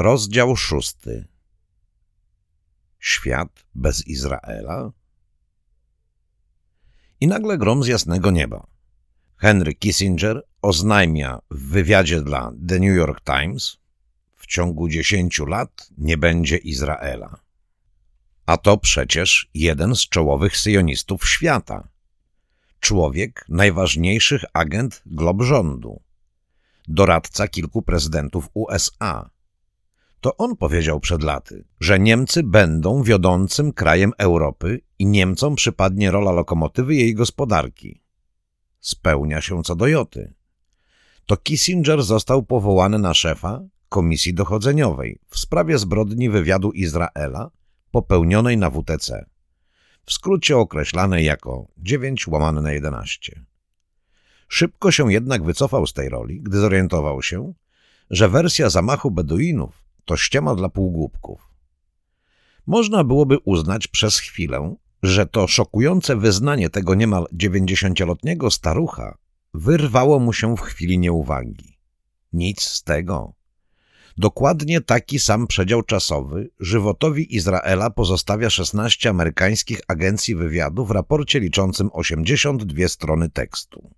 Rozdział szósty Świat bez Izraela? I nagle grom z jasnego nieba. Henry Kissinger oznajmia w wywiadzie dla The New York Times w ciągu dziesięciu lat nie będzie Izraela. A to przecież jeden z czołowych syjonistów świata. Człowiek najważniejszych agent glob rządu. Doradca kilku prezydentów USA. To on powiedział przed laty, że Niemcy będą wiodącym krajem Europy i Niemcom przypadnie rola lokomotywy jej gospodarki. Spełnia się co do joty. To Kissinger został powołany na szefa Komisji Dochodzeniowej w sprawie zbrodni wywiadu Izraela popełnionej na WTC, w skrócie określanej jako 9 łamane na 11. Szybko się jednak wycofał z tej roli, gdy zorientował się, że wersja zamachu Beduinów to ściema dla półgłupków. Można byłoby uznać przez chwilę, że to szokujące wyznanie tego niemal dziewięćdziesięcioletniego starucha wyrwało mu się w chwili nieuwagi. Nic z tego. Dokładnie taki sam przedział czasowy żywotowi Izraela pozostawia 16 amerykańskich agencji wywiadu w raporcie liczącym 82 strony tekstu.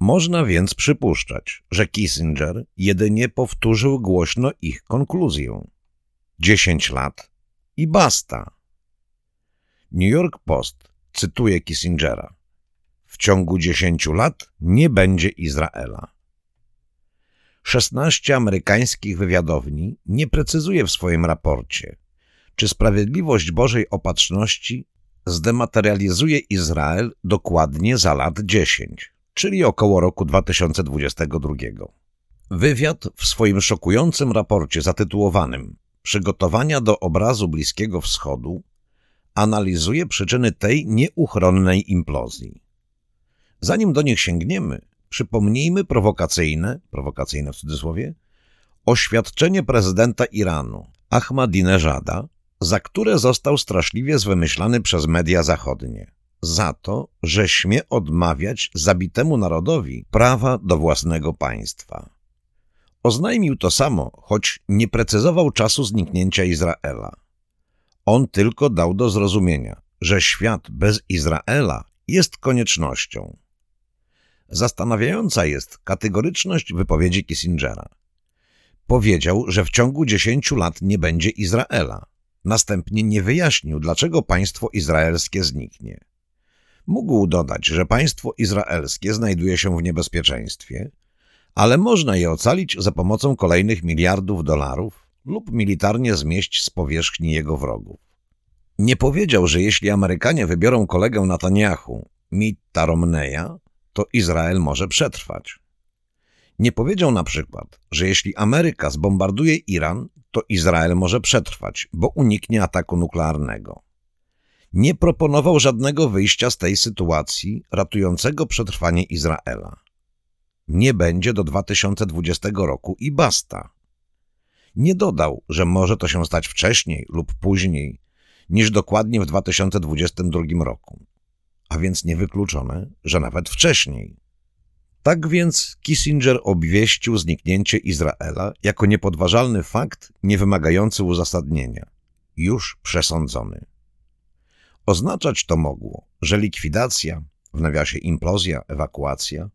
Można więc przypuszczać, że Kissinger jedynie powtórzył głośno ich konkluzję. 10 lat i basta. New York Post cytuje Kissingera. W ciągu 10 lat nie będzie Izraela. 16 amerykańskich wywiadowni nie precyzuje w swoim raporcie, czy sprawiedliwość Bożej Opatrzności zdematerializuje Izrael dokładnie za lat 10, czyli około roku 2022. Wywiad w swoim szokującym raporcie zatytułowanym Przygotowania do obrazu Bliskiego Wschodu analizuje przyczyny tej nieuchronnej implozji. Zanim do nich sięgniemy, przypomnijmy prowokacyjne, prowokacyjne w cudzysłowie, oświadczenie prezydenta Iranu Ahmadinejada, za które został straszliwie zwymyślany przez media zachodnie. Za to, że śmie odmawiać zabitemu narodowi prawa do własnego państwa. Oznajmił to samo, choć nie precyzował czasu zniknięcia Izraela. On tylko dał do zrozumienia, że świat bez Izraela jest koniecznością. Zastanawiająca jest kategoryczność wypowiedzi Kissingera. Powiedział, że w ciągu dziesięciu lat nie będzie Izraela. Następnie nie wyjaśnił, dlaczego państwo izraelskie zniknie. Mógł dodać, że państwo izraelskie znajduje się w niebezpieczeństwie, ale można je ocalić za pomocą kolejnych miliardów dolarów lub militarnie zmieść z powierzchni jego wrogów. Nie powiedział, że jeśli Amerykanie wybiorą kolegę Netanyahu, Mitta Romneya, to Izrael może przetrwać. Nie powiedział na przykład, że jeśli Ameryka zbombarduje Iran, to Izrael może przetrwać, bo uniknie ataku nuklearnego. Nie proponował żadnego wyjścia z tej sytuacji ratującego przetrwanie Izraela. Nie będzie do 2020 roku i basta. Nie dodał, że może to się stać wcześniej lub później niż dokładnie w 2022 roku a więc niewykluczone, że nawet wcześniej. Tak więc Kissinger obwieścił zniknięcie Izraela jako niepodważalny fakt niewymagający uzasadnienia, już przesądzony. Oznaczać to mogło, że likwidacja, w nawiasie implozja, ewakuacja,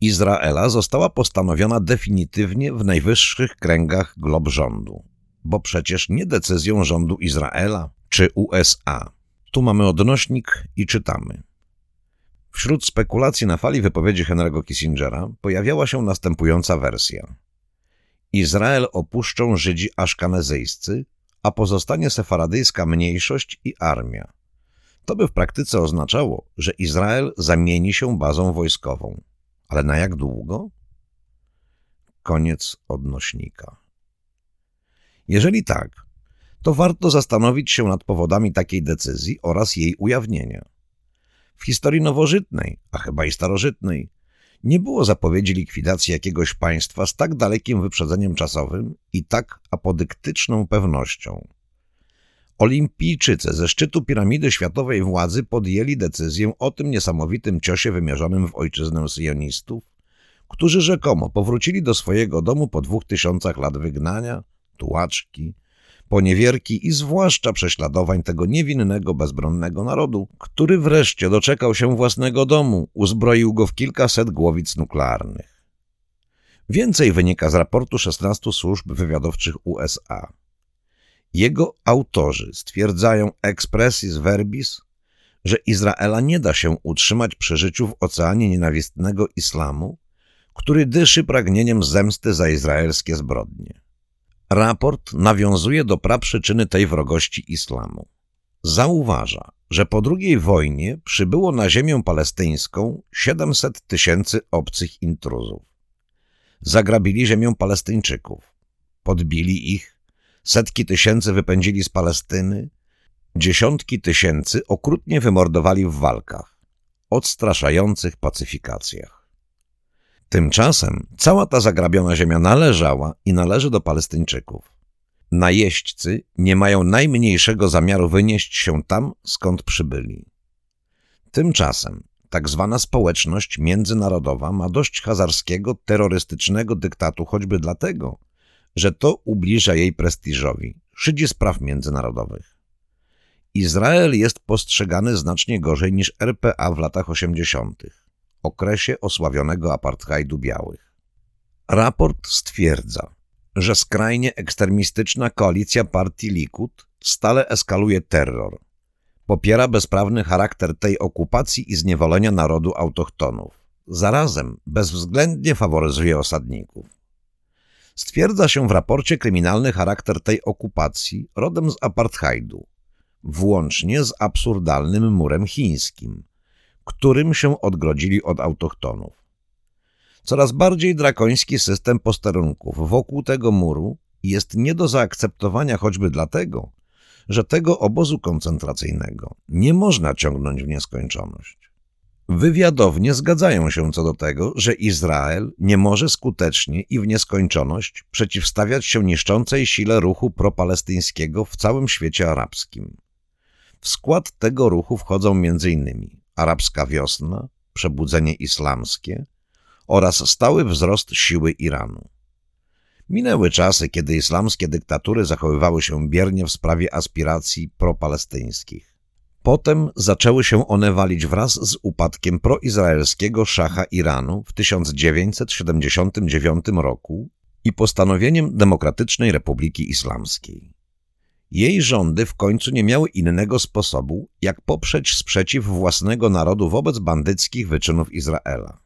Izraela została postanowiona definitywnie w najwyższych kręgach glob rządu, bo przecież nie decyzją rządu Izraela czy USA tu mamy odnośnik i czytamy. Wśród spekulacji na fali wypowiedzi Henry'ego Kissingera pojawiała się następująca wersja. Izrael opuszczą Żydzi aszkanezyjscy, a pozostanie sefaradyjska mniejszość i armia. To by w praktyce oznaczało, że Izrael zamieni się bazą wojskową. Ale na jak długo? Koniec odnośnika. Jeżeli tak, to warto zastanowić się nad powodami takiej decyzji oraz jej ujawnienia. W historii nowożytnej, a chyba i starożytnej, nie było zapowiedzi likwidacji jakiegoś państwa z tak dalekim wyprzedzeniem czasowym i tak apodyktyczną pewnością. Olimpijczycy ze szczytu piramidy światowej władzy podjęli decyzję o tym niesamowitym ciosie wymierzonym w ojczyznę syjonistów, którzy rzekomo powrócili do swojego domu po dwóch tysiącach lat wygnania, tułaczki, poniewierki i zwłaszcza prześladowań tego niewinnego, bezbronnego narodu, który wreszcie doczekał się własnego domu, uzbroił go w kilkaset głowic nuklearnych. Więcej wynika z raportu 16 służb wywiadowczych USA. Jego autorzy stwierdzają expressis verbis, że Izraela nie da się utrzymać przy życiu w oceanie nienawistnego islamu, który dyszy pragnieniem zemsty za izraelskie zbrodnie. Raport nawiązuje do praprzyczyny tej wrogości islamu. Zauważa, że po II wojnie przybyło na ziemię palestyńską 700 tysięcy obcych intruzów. Zagrabili ziemię Palestyńczyków, podbili ich, setki tysięcy wypędzili z Palestyny, dziesiątki tysięcy okrutnie wymordowali w walkach, odstraszających pacyfikacjach. Tymczasem cała ta zagrabiona ziemia należała i należy do Palestyńczyków. Najeźdźcy nie mają najmniejszego zamiaru wynieść się tam, skąd przybyli. Tymczasem tak zwana społeczność międzynarodowa ma dość hazarskiego, terrorystycznego dyktatu choćby dlatego, że to ubliża jej prestiżowi, szydzi spraw międzynarodowych. Izrael jest postrzegany znacznie gorzej niż RPA w latach 80 okresie osławionego apartheidu białych. Raport stwierdza, że skrajnie ekstremistyczna koalicja partii Likud stale eskaluje terror, popiera bezprawny charakter tej okupacji i zniewolenia narodu autochtonów, zarazem bezwzględnie faworyzuje osadników. Stwierdza się w raporcie kryminalny charakter tej okupacji rodem z apartheidu, włącznie z absurdalnym murem chińskim – którym się odgrodzili od autochtonów. Coraz bardziej drakoński system posterunków wokół tego muru jest nie do zaakceptowania choćby dlatego, że tego obozu koncentracyjnego nie można ciągnąć w nieskończoność. Wywiadownie zgadzają się co do tego, że Izrael nie może skutecznie i w nieskończoność przeciwstawiać się niszczącej sile ruchu propalestyńskiego w całym świecie arabskim. W skład tego ruchu wchodzą m.in arabska wiosna, przebudzenie islamskie oraz stały wzrost siły Iranu. Minęły czasy, kiedy islamskie dyktatury zachowywały się biernie w sprawie aspiracji propalestyńskich. Potem zaczęły się one walić wraz z upadkiem proizraelskiego szacha Iranu w 1979 roku i postanowieniem Demokratycznej Republiki Islamskiej. Jej rządy w końcu nie miały innego sposobu, jak poprzeć sprzeciw własnego narodu wobec bandyckich wyczynów Izraela.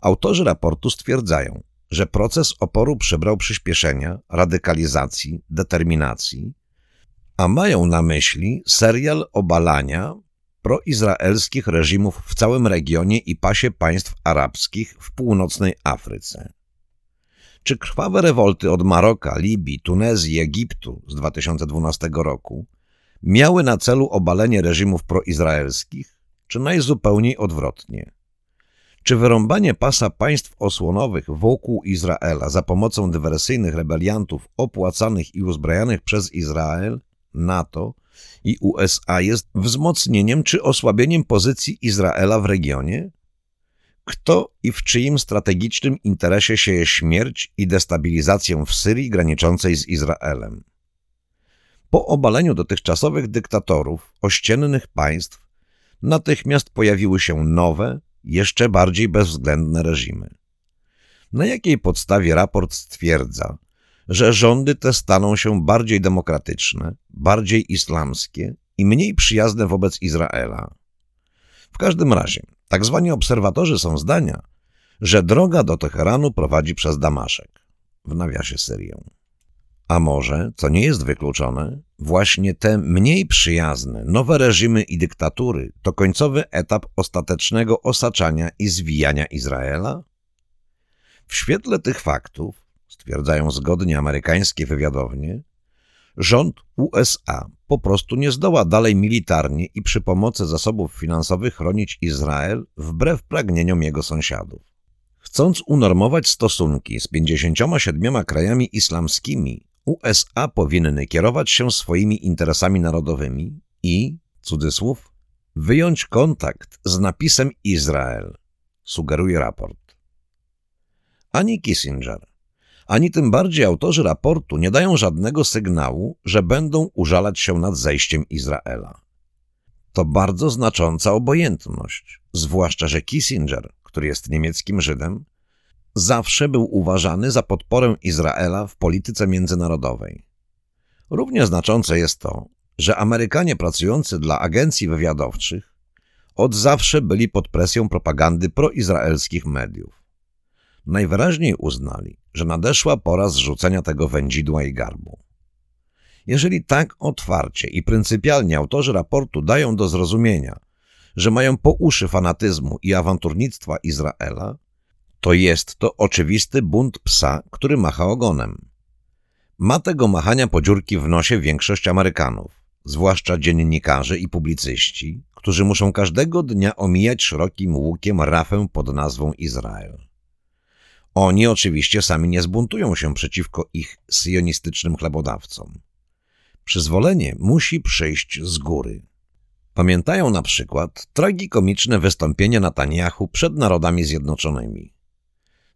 Autorzy raportu stwierdzają, że proces oporu przybrał przyspieszenia, radykalizacji, determinacji, a mają na myśli serial obalania proizraelskich reżimów w całym regionie i pasie państw arabskich w północnej Afryce. Czy krwawe rewolty od Maroka, Libii, Tunezji, Egiptu z 2012 roku miały na celu obalenie reżimów proizraelskich, czy najzupełniej odwrotnie? Czy wyrąbanie pasa państw osłonowych wokół Izraela za pomocą dywersyjnych rebeliantów opłacanych i uzbrajanych przez Izrael, NATO i USA jest wzmocnieniem czy osłabieniem pozycji Izraela w regionie? Kto i w czyim strategicznym interesie sieje śmierć i destabilizację w Syrii graniczącej z Izraelem? Po obaleniu dotychczasowych dyktatorów ościennych państw natychmiast pojawiły się nowe, jeszcze bardziej bezwzględne reżimy. Na jakiej podstawie raport stwierdza, że rządy te staną się bardziej demokratyczne, bardziej islamskie i mniej przyjazne wobec Izraela? W każdym razie, tak zwani obserwatorzy są zdania, że droga do Teheranu prowadzi przez Damaszek, w nawiasie Syrię. A może, co nie jest wykluczone, właśnie te mniej przyjazne, nowe reżimy i dyktatury to końcowy etap ostatecznego osaczania i zwijania Izraela? W świetle tych faktów, stwierdzają zgodnie amerykańskie wywiadownie, rząd USA po prostu nie zdoła dalej militarnie i przy pomocy zasobów finansowych chronić Izrael wbrew pragnieniom jego sąsiadów. Chcąc unormować stosunki z 57 krajami islamskimi, USA powinny kierować się swoimi interesami narodowymi i, cudzysłów, wyjąć kontakt z napisem Izrael, sugeruje raport. Ani Kissinger, ani tym bardziej autorzy raportu nie dają żadnego sygnału, że będą użalać się nad zejściem Izraela. To bardzo znacząca obojętność, zwłaszcza że Kissinger, który jest niemieckim Żydem, zawsze był uważany za podporę Izraela w polityce międzynarodowej. Równie znaczące jest to, że Amerykanie pracujący dla agencji wywiadowczych od zawsze byli pod presją propagandy proizraelskich mediów. Najwyraźniej uznali, że nadeszła pora zrzucenia tego wędzidła i garbu. Jeżeli tak otwarcie i pryncypialnie autorzy raportu dają do zrozumienia, że mają po uszy fanatyzmu i awanturnictwa Izraela, to jest to oczywisty bunt psa, który macha ogonem. Ma tego machania po dziurki w nosie większość Amerykanów, zwłaszcza dziennikarze i publicyści, którzy muszą każdego dnia omijać szerokim łukiem rafę pod nazwą Izrael. Oni oczywiście sami nie zbuntują się przeciwko ich syjonistycznym chlebodawcom. Przyzwolenie musi przyjść z góry. Pamiętają na przykład tragikomiczne wystąpienie Netanyahu przed Narodami Zjednoczonymi.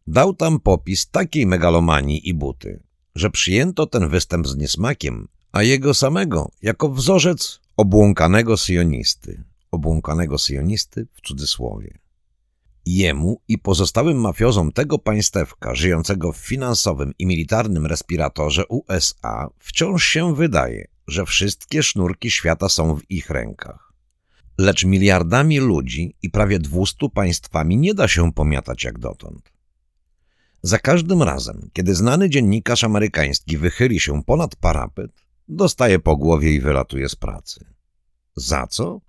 Dał tam popis takiej megalomanii i buty, że przyjęto ten występ z niesmakiem, a jego samego jako wzorzec obłąkanego syjonisty, obłąkanego syjonisty w cudzysłowie. Jemu i pozostałym mafiozom tego państewka żyjącego w finansowym i militarnym respiratorze USA wciąż się wydaje, że wszystkie sznurki świata są w ich rękach. Lecz miliardami ludzi i prawie dwustu państwami nie da się pomiatać jak dotąd. Za każdym razem, kiedy znany dziennikarz amerykański wychyli się ponad parapet, dostaje po głowie i wylatuje z pracy. Za co?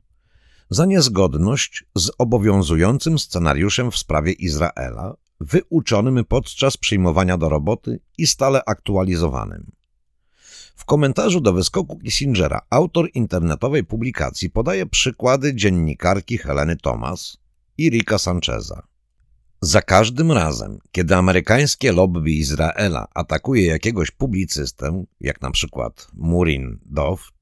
Za niezgodność z obowiązującym scenariuszem w sprawie Izraela, wyuczonym podczas przyjmowania do roboty i stale aktualizowanym. W komentarzu do wyskoku Kissingera autor internetowej publikacji podaje przykłady dziennikarki Heleny Thomas i Rika Sancheza. Za każdym razem, kiedy amerykańskie lobby Izraela atakuje jakiegoś publicystę, jak na przykład Murin Doft,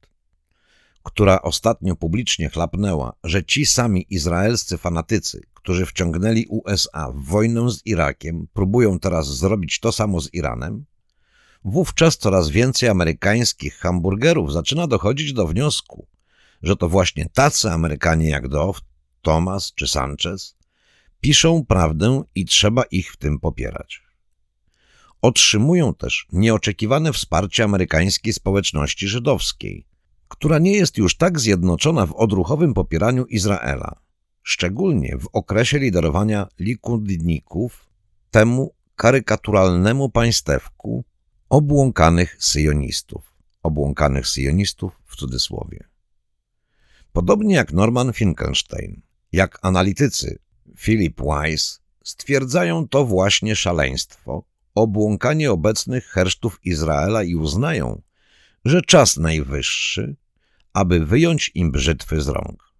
która ostatnio publicznie chlapnęła, że ci sami izraelscy fanatycy, którzy wciągnęli USA w wojnę z Irakiem, próbują teraz zrobić to samo z Iranem, wówczas coraz więcej amerykańskich hamburgerów zaczyna dochodzić do wniosku, że to właśnie tacy Amerykanie jak Doft, Thomas czy Sanchez piszą prawdę i trzeba ich w tym popierać. Otrzymują też nieoczekiwane wsparcie amerykańskiej społeczności żydowskiej, która nie jest już tak zjednoczona w odruchowym popieraniu Izraela, szczególnie w okresie liderowania likudników temu karykaturalnemu państewku obłąkanych syjonistów, obłąkanych syjonistów w cudzysłowie. Podobnie jak Norman Finkelstein, jak analitycy Philip Wise stwierdzają to właśnie szaleństwo, obłąkanie obecnych hersztów Izraela i uznają, że czas najwyższy, aby wyjąć im brzytwy z rąk.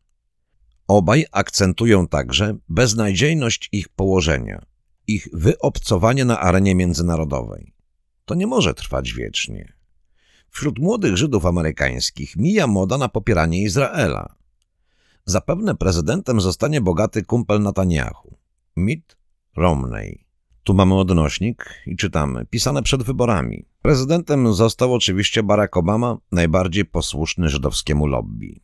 Obaj akcentują także beznadziejność ich położenia, ich wyobcowanie na arenie międzynarodowej. To nie może trwać wiecznie. Wśród młodych Żydów amerykańskich mija moda na popieranie Izraela. Zapewne prezydentem zostanie bogaty kumpel Netanyahu, Mitt Romney. Tu mamy odnośnik i czytamy, pisane przed wyborami. Prezydentem został oczywiście Barack Obama, najbardziej posłuszny żydowskiemu lobby.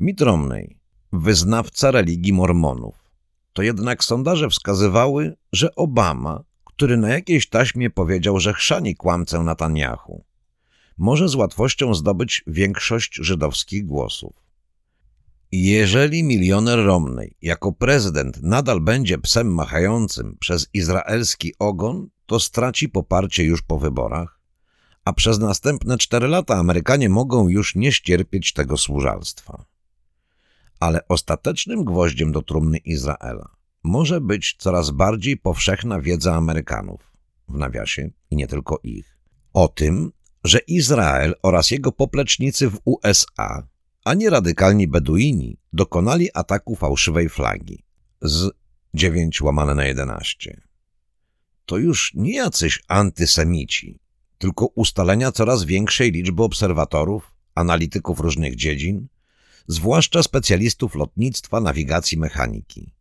Mitt Romney, wyznawca religii mormonów. To jednak sondaże wskazywały, że Obama, który na jakiejś taśmie powiedział, że chrzani kłamcę Netanyahu, może z łatwością zdobyć większość żydowskich głosów. Jeżeli milioner Romney jako prezydent nadal będzie psem machającym przez izraelski ogon, to straci poparcie już po wyborach, a przez następne cztery lata Amerykanie mogą już nie ścierpieć tego służalstwa. Ale ostatecznym gwoździem do trumny Izraela może być coraz bardziej powszechna wiedza Amerykanów, w nawiasie i nie tylko ich, o tym, że Izrael oraz jego poplecznicy w USA a nie radykalni Beduini dokonali ataku fałszywej flagi z 9 łamane na 11. To już nie jacyś antysemici, tylko ustalenia coraz większej liczby obserwatorów, analityków różnych dziedzin, zwłaszcza specjalistów lotnictwa, nawigacji, mechaniki.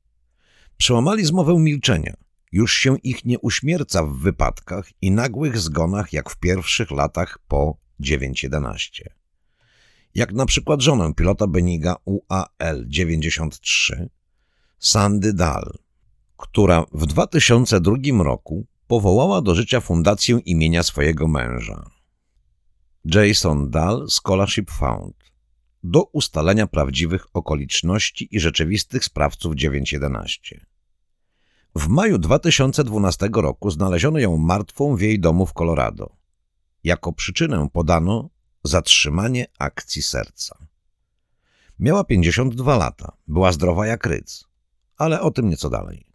Przełamali zmowę milczenia Już się ich nie uśmierca w wypadkach i nagłych zgonach jak w pierwszych latach po 9.11. Jak na przykład żonę pilota Beniga UAL-93, Sandy Dahl, która w 2002 roku powołała do życia fundację imienia swojego męża. Jason Dahl Scholarship Fund do ustalenia prawdziwych okoliczności i rzeczywistych sprawców 911. W maju 2012 roku znaleziono ją martwą w jej domu w Colorado. Jako przyczynę podano zatrzymanie akcji serca. Miała 52 lata, była zdrowa jak ryc, ale o tym nieco dalej.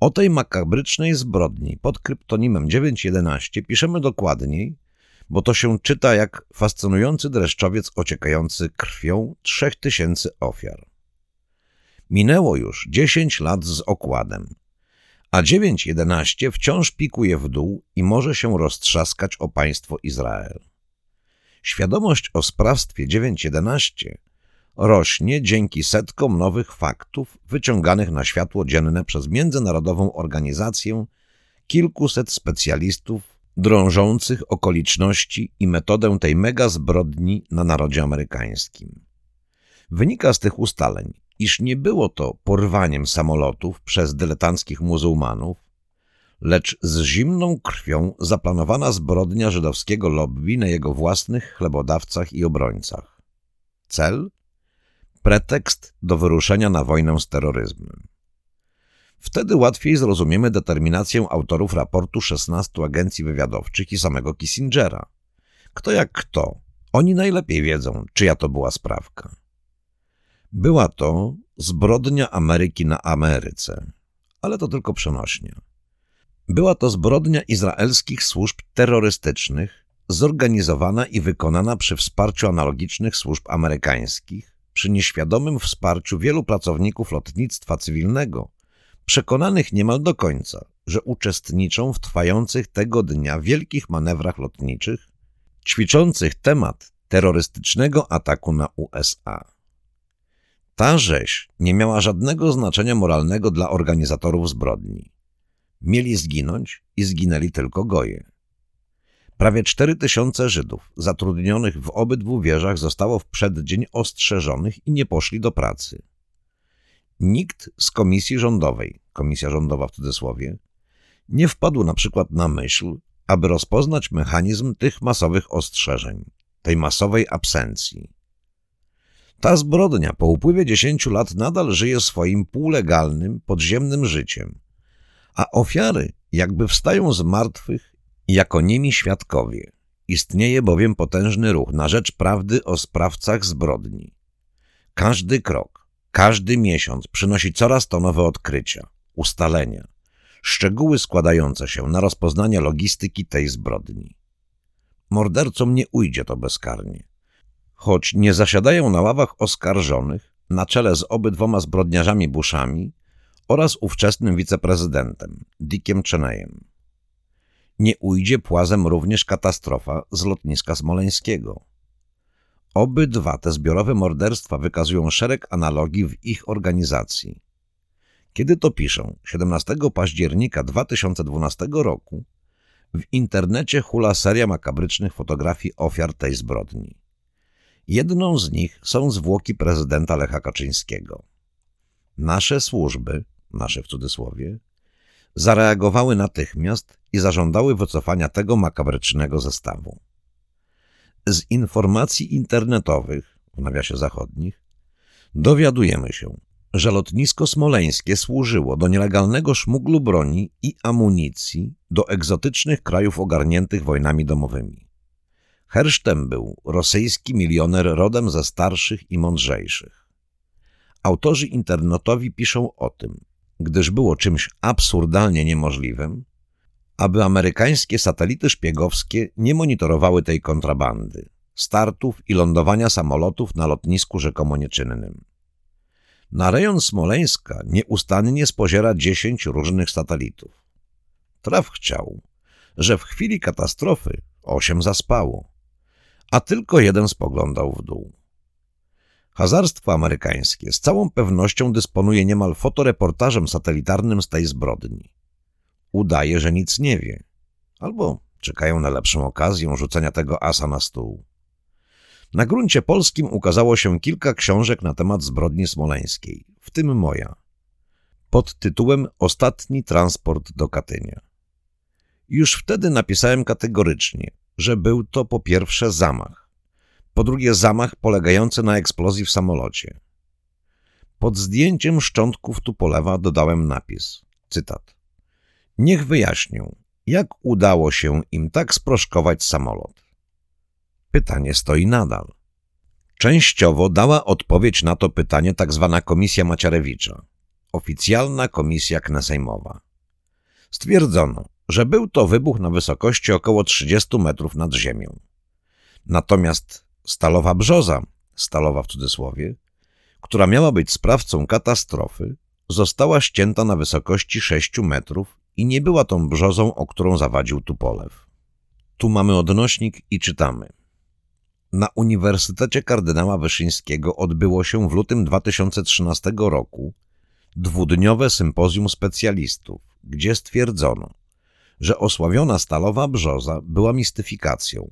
O tej makabrycznej zbrodni pod kryptonimem 911 piszemy dokładniej, bo to się czyta jak fascynujący dreszczowiec ociekający krwią trzech tysięcy ofiar. Minęło już 10 lat z okładem, a 9.11 wciąż pikuje w dół i może się roztrzaskać o państwo Izrael. Świadomość o sprawstwie 9.11 rośnie dzięki setkom nowych faktów wyciąganych na światło dzienne przez międzynarodową organizację kilkuset specjalistów drążących okoliczności i metodę tej mega zbrodni na narodzie amerykańskim. Wynika z tych ustaleń, iż nie było to porwaniem samolotów przez dyletanckich muzułmanów, lecz z zimną krwią zaplanowana zbrodnia żydowskiego lobby na jego własnych chlebodawcach i obrońcach. Cel? Pretekst do wyruszenia na wojnę z terroryzmem. Wtedy łatwiej zrozumiemy determinację autorów raportu 16 agencji wywiadowczych i samego Kissingera. Kto jak kto, oni najlepiej wiedzą, czyja to była sprawka. Była to zbrodnia Ameryki na Ameryce, ale to tylko przenośnia. Była to zbrodnia izraelskich służb terrorystycznych, zorganizowana i wykonana przy wsparciu analogicznych służb amerykańskich, przy nieświadomym wsparciu wielu pracowników lotnictwa cywilnego, przekonanych niemal do końca, że uczestniczą w trwających tego dnia wielkich manewrach lotniczych, ćwiczących temat terrorystycznego ataku na USA. Ta rzeź nie miała żadnego znaczenia moralnego dla organizatorów zbrodni. Mieli zginąć i zginęli tylko goje. Prawie cztery tysiące Żydów zatrudnionych w obydwu wieżach zostało w przeddzień ostrzeżonych i nie poszli do pracy. Nikt z komisji rządowej, komisja rządowa w cudzysłowie, nie wpadł na przykład na myśl, aby rozpoznać mechanizm tych masowych ostrzeżeń, tej masowej absencji. Ta zbrodnia po upływie dziesięciu lat nadal żyje swoim półlegalnym, podziemnym życiem, a ofiary jakby wstają z martwych jako niemi świadkowie. Istnieje bowiem potężny ruch na rzecz prawdy o sprawcach zbrodni. Każdy krok, każdy miesiąc przynosi coraz to nowe odkrycia, ustalenia, szczegóły składające się na rozpoznanie logistyki tej zbrodni. Mordercom nie ujdzie to bezkarnie choć nie zasiadają na ławach oskarżonych na czele z obydwoma zbrodniarzami Bushami oraz ówczesnym wiceprezydentem Dickiem Cheneyem. Nie ujdzie płazem również katastrofa z lotniska smoleńskiego. Obydwa te zbiorowe morderstwa wykazują szereg analogii w ich organizacji. Kiedy to piszę, 17 października 2012 roku, w internecie hula seria makabrycznych fotografii ofiar tej zbrodni. Jedną z nich są zwłoki prezydenta Lecha Kaczyńskiego. Nasze służby, nasze w cudzysłowie, zareagowały natychmiast i zażądały wycofania tego makabrycznego zestawu. Z informacji internetowych, w nawiasie zachodnich, dowiadujemy się, że lotnisko smoleńskie służyło do nielegalnego szmuglu broni i amunicji do egzotycznych krajów ogarniętych wojnami domowymi. Hersztem był rosyjski milioner rodem ze starszych i mądrzejszych. Autorzy internetowi piszą o tym, gdyż było czymś absurdalnie niemożliwym, aby amerykańskie satelity szpiegowskie nie monitorowały tej kontrabandy, startów i lądowania samolotów na lotnisku rzekomo nieczynnym. Na rejon Smoleńska nieustannie spoziera dziesięć różnych satelitów. Traf chciał, że w chwili katastrofy osiem zaspało a tylko jeden spoglądał w dół. Hazarstwo amerykańskie z całą pewnością dysponuje niemal fotoreportażem satelitarnym z tej zbrodni. udaje, że nic nie wie. Albo czekają na lepszą okazję rzucenia tego asa na stół. Na gruncie polskim ukazało się kilka książek na temat zbrodni smoleńskiej, w tym moja, pod tytułem Ostatni transport do Katynia. Już wtedy napisałem kategorycznie, że był to po pierwsze zamach, po drugie zamach polegający na eksplozji w samolocie. Pod zdjęciem szczątków Tupolewa dodałem napis, cytat. Niech wyjaśnią, jak udało się im tak sproszkować samolot. Pytanie stoi nadal. Częściowo dała odpowiedź na to pytanie tzw. Tak komisja Maciarewicza, oficjalna komisja knesejmowa. Stwierdzono, że był to wybuch na wysokości około 30 metrów nad ziemią. Natomiast stalowa brzoza, stalowa w cudzysłowie, która miała być sprawcą katastrofy, została ścięta na wysokości 6 metrów i nie była tą brzozą, o którą zawadził Tupolew. Tu mamy odnośnik i czytamy. Na Uniwersytecie Kardynała Wyszyńskiego odbyło się w lutym 2013 roku dwudniowe sympozjum specjalistów, gdzie stwierdzono, że osławiona stalowa brzoza była mistyfikacją.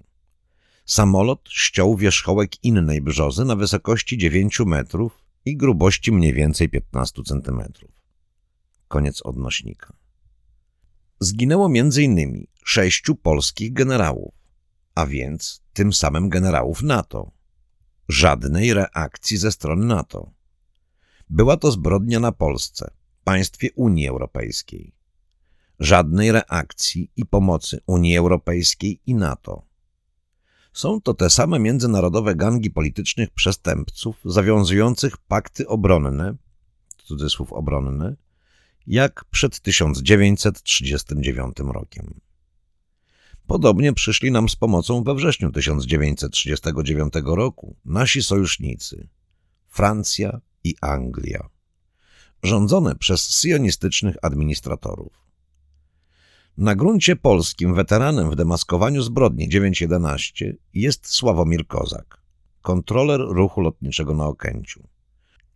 Samolot ściął wierzchołek innej brzozy na wysokości 9 metrów i grubości mniej więcej 15 centymetrów. Koniec odnośnika. Zginęło m.in. sześciu polskich generałów, a więc tym samym generałów NATO. Żadnej reakcji ze strony NATO. Była to zbrodnia na Polsce, państwie Unii Europejskiej. Żadnej reakcji i pomocy Unii Europejskiej i NATO. Są to te same międzynarodowe gangi politycznych przestępców zawiązujących pakty obronne, cudzysłów obronne, jak przed 1939 rokiem. Podobnie przyszli nam z pomocą we wrześniu 1939 roku nasi sojusznicy Francja i Anglia, rządzone przez sionistycznych administratorów. Na gruncie polskim weteranem w demaskowaniu zbrodni 9.11 jest Sławomir Kozak, kontroler ruchu lotniczego na Okęciu.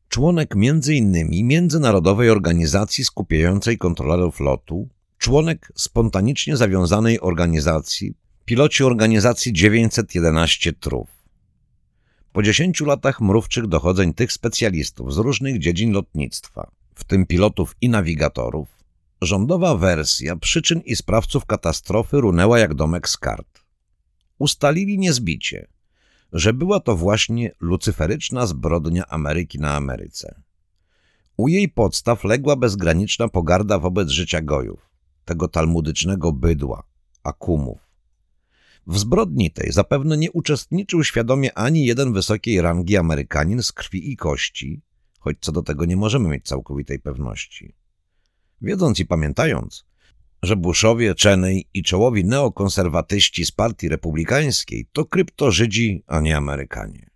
Członek m.in. Międzynarodowej Organizacji skupiającej kontrolerów lotu, członek spontanicznie zawiązanej organizacji, piloci organizacji 911 TRUF. Po 10 latach mrówczych dochodzeń tych specjalistów z różnych dziedzin lotnictwa, w tym pilotów i nawigatorów, rządowa wersja przyczyn i sprawców katastrofy runęła jak domek z kart. Ustalili niezbicie – że była to właśnie lucyferyczna zbrodnia Ameryki na Ameryce. U jej podstaw legła bezgraniczna pogarda wobec życia gojów, tego talmudycznego bydła, akumów. W zbrodni tej zapewne nie uczestniczył świadomie ani jeden wysokiej rangi Amerykanin z krwi i kości, choć co do tego nie możemy mieć całkowitej pewności. Wiedząc i pamiętając, że Bushowie, Cheney i czołowi neokonserwatyści z partii republikańskiej to kryptożydzi, a nie Amerykanie.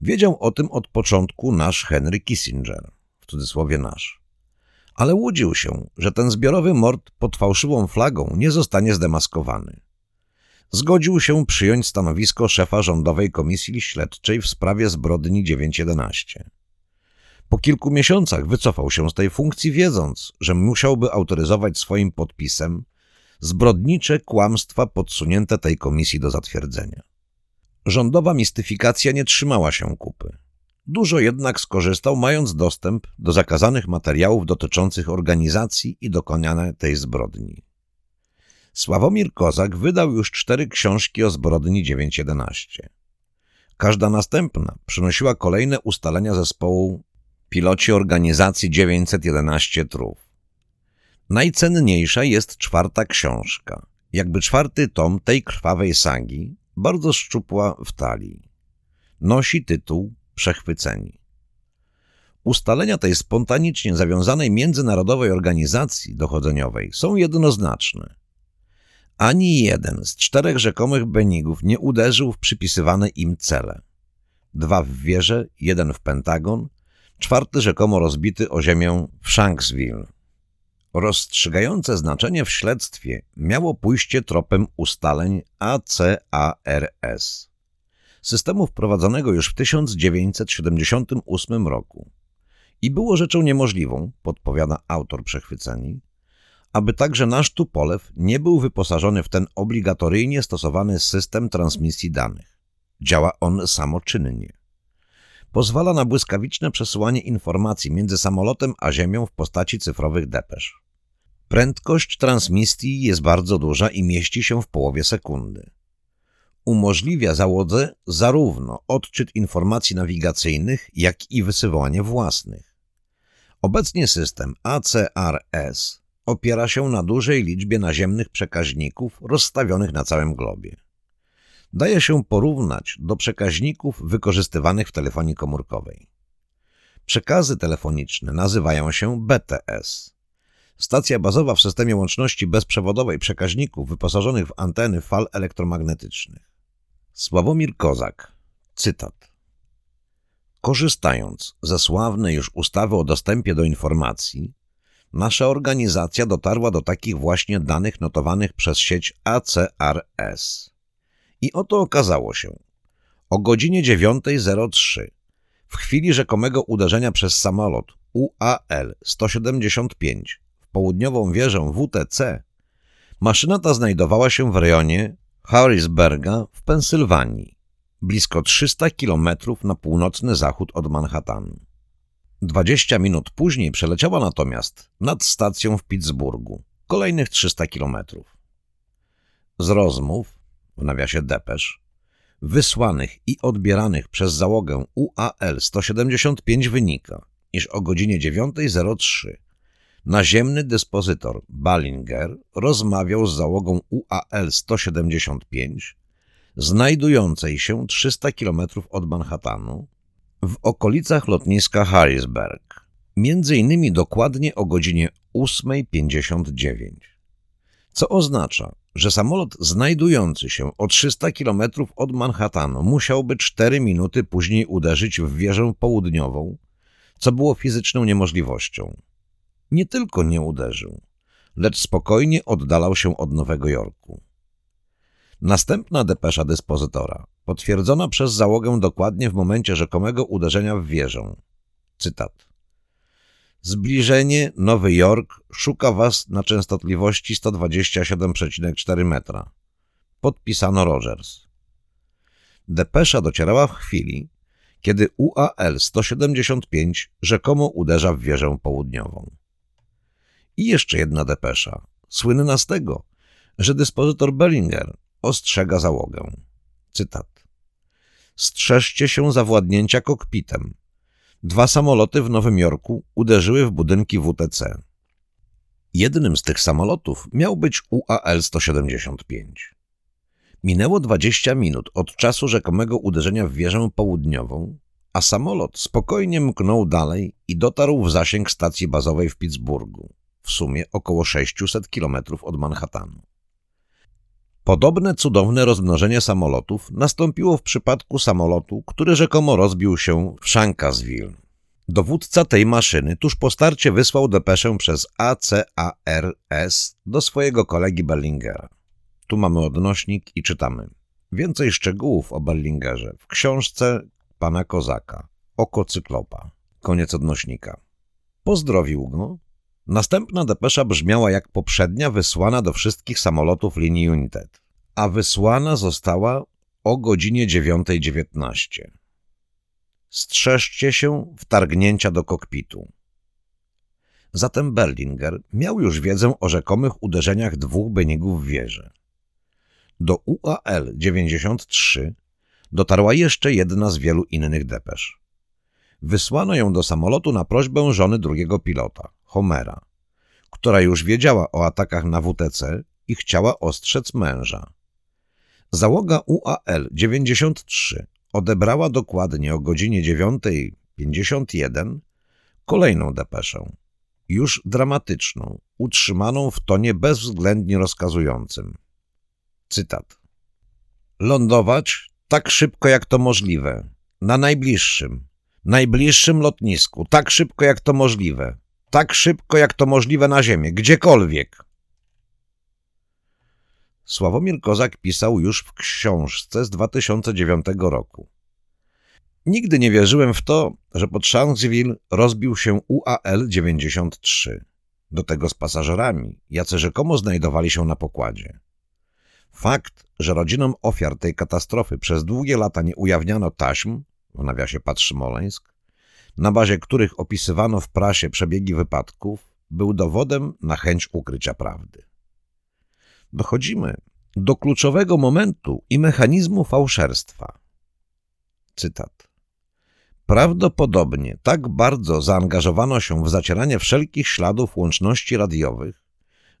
Wiedział o tym od początku nasz Henry Kissinger, w cudzysłowie nasz. Ale łudził się, że ten zbiorowy mord pod fałszywą flagą nie zostanie zdemaskowany. Zgodził się przyjąć stanowisko szefa rządowej komisji śledczej w sprawie zbrodni 911. Po kilku miesiącach wycofał się z tej funkcji, wiedząc, że musiałby autoryzować swoim podpisem zbrodnicze kłamstwa podsunięte tej komisji do zatwierdzenia. Rządowa mistyfikacja nie trzymała się kupy. Dużo jednak skorzystał, mając dostęp do zakazanych materiałów dotyczących organizacji i dokonania tej zbrodni. Sławomir Kozak wydał już cztery książki o zbrodni 911. Każda następna przynosiła kolejne ustalenia zespołu piloci organizacji 911 Trów. Najcenniejsza jest czwarta książka, jakby czwarty tom tej krwawej sagi, bardzo szczupła w talii. Nosi tytuł Przechwyceni. Ustalenia tej spontanicznie zawiązanej międzynarodowej organizacji dochodzeniowej są jednoznaczne. Ani jeden z czterech rzekomych Benigów nie uderzył w przypisywane im cele. Dwa w wieżę, jeden w Pentagon, czwarty rzekomo rozbity o ziemię w Shanksville. Rozstrzygające znaczenie w śledztwie miało pójście tropem ustaleń ACARS, systemu wprowadzonego już w 1978 roku i było rzeczą niemożliwą, podpowiada autor przechwyceni, aby także nasz Tupolew nie był wyposażony w ten obligatoryjnie stosowany system transmisji danych. Działa on samoczynnie. Pozwala na błyskawiczne przesyłanie informacji między samolotem a Ziemią w postaci cyfrowych depesz. Prędkość transmisji jest bardzo duża i mieści się w połowie sekundy. Umożliwia załodze zarówno odczyt informacji nawigacyjnych, jak i wysyłanie własnych. Obecnie system ACRS opiera się na dużej liczbie naziemnych przekaźników rozstawionych na całym globie. Daje się porównać do przekaźników wykorzystywanych w telefonii komórkowej. Przekazy telefoniczne nazywają się BTS. Stacja bazowa w systemie łączności bezprzewodowej przekaźników wyposażonych w anteny fal elektromagnetycznych. Sławomir Kozak, cytat. Korzystając ze sławnej już ustawy o dostępie do informacji, nasza organizacja dotarła do takich właśnie danych notowanych przez sieć ACRS. I oto okazało się. O godzinie 9.03, w chwili rzekomego uderzenia przez samolot UAL-175 w południową wieżę WTC, maszyna ta znajdowała się w rejonie Harrisburga w Pensylwanii, blisko 300 km na północny zachód od Manhattanu. 20 minut później przeleciała natomiast nad stacją w Pittsburghu, kolejnych 300 km. Z rozmów, w nawiasie depesz, wysłanych i odbieranych przez załogę UAL-175 wynika, iż o godzinie 9.03 naziemny dyspozytor Ballinger rozmawiał z załogą UAL-175 znajdującej się 300 km od Manhattanu w okolicach lotniska Harrisburg, między innymi dokładnie o godzinie 8.59, co oznacza, że samolot znajdujący się o 300 km od Manhattanu musiałby 4 minuty później uderzyć w wieżę południową, co było fizyczną niemożliwością. Nie tylko nie uderzył, lecz spokojnie oddalał się od Nowego Jorku. Następna depesza dyspozytora, potwierdzona przez załogę dokładnie w momencie rzekomego uderzenia w wieżę. Cytat. Zbliżenie Nowy Jork szuka Was na częstotliwości 127,4 metra. Podpisano Rogers. Depesza docierała w chwili, kiedy UAL-175 rzekomo uderza w wieżę południową. I jeszcze jedna depesza, słynna z tego, że dyspozytor Bellinger ostrzega załogę. Cytat. Strzeżcie się zawładnięcia kokpitem. Dwa samoloty w Nowym Jorku uderzyły w budynki WTC. Jednym z tych samolotów miał być UAL-175. Minęło 20 minut od czasu rzekomego uderzenia w wieżę południową, a samolot spokojnie mknął dalej i dotarł w zasięg stacji bazowej w Pittsburghu, w sumie około 600 km od Manhattanu. Podobne cudowne rozmnożenie samolotów nastąpiło w przypadku samolotu, który rzekomo rozbił się w Shanksville. Dowódca tej maszyny tuż po starcie wysłał depeszę przez ACARS do swojego kolegi Bellingera. Tu mamy odnośnik i czytamy. Więcej szczegółów o Bellingerze w książce pana Kozaka Oko Cyklopa. Koniec odnośnika. Pozdrowił go. Następna depesza brzmiała jak poprzednia, wysłana do wszystkich samolotów linii United, a wysłana została o godzinie 9.19. Strzeżcie się wtargnięcia do kokpitu. Zatem Berlinger miał już wiedzę o rzekomych uderzeniach dwóch benigów w wieży. Do UAL-93 dotarła jeszcze jedna z wielu innych depesz. Wysłano ją do samolotu na prośbę żony drugiego pilota, Homera, która już wiedziała o atakach na WTC i chciała ostrzec męża. Załoga UAL-93 odebrała dokładnie o godzinie 9.51 kolejną depeszę, już dramatyczną, utrzymaną w tonie bezwzględnie rozkazującym. Cytat. Lądować tak szybko jak to możliwe, na najbliższym, najbliższym lotnisku, tak szybko jak to możliwe, tak szybko jak to możliwe na ziemię, gdziekolwiek. Sławomir Kozak pisał już w książce z 2009 roku. Nigdy nie wierzyłem w to, że pod Shanksville rozbił się UAL-93. do tego z pasażerami, jacy rzekomo znajdowali się na pokładzie. Fakt, że rodzinom ofiar tej katastrofy przez długie lata nie ujawniano taśm, w nawiasie Patrz na bazie których opisywano w prasie przebiegi wypadków, był dowodem na chęć ukrycia prawdy. Dochodzimy do kluczowego momentu i mechanizmu fałszerstwa. Cytat. Prawdopodobnie tak bardzo zaangażowano się w zacieranie wszelkich śladów łączności radiowych,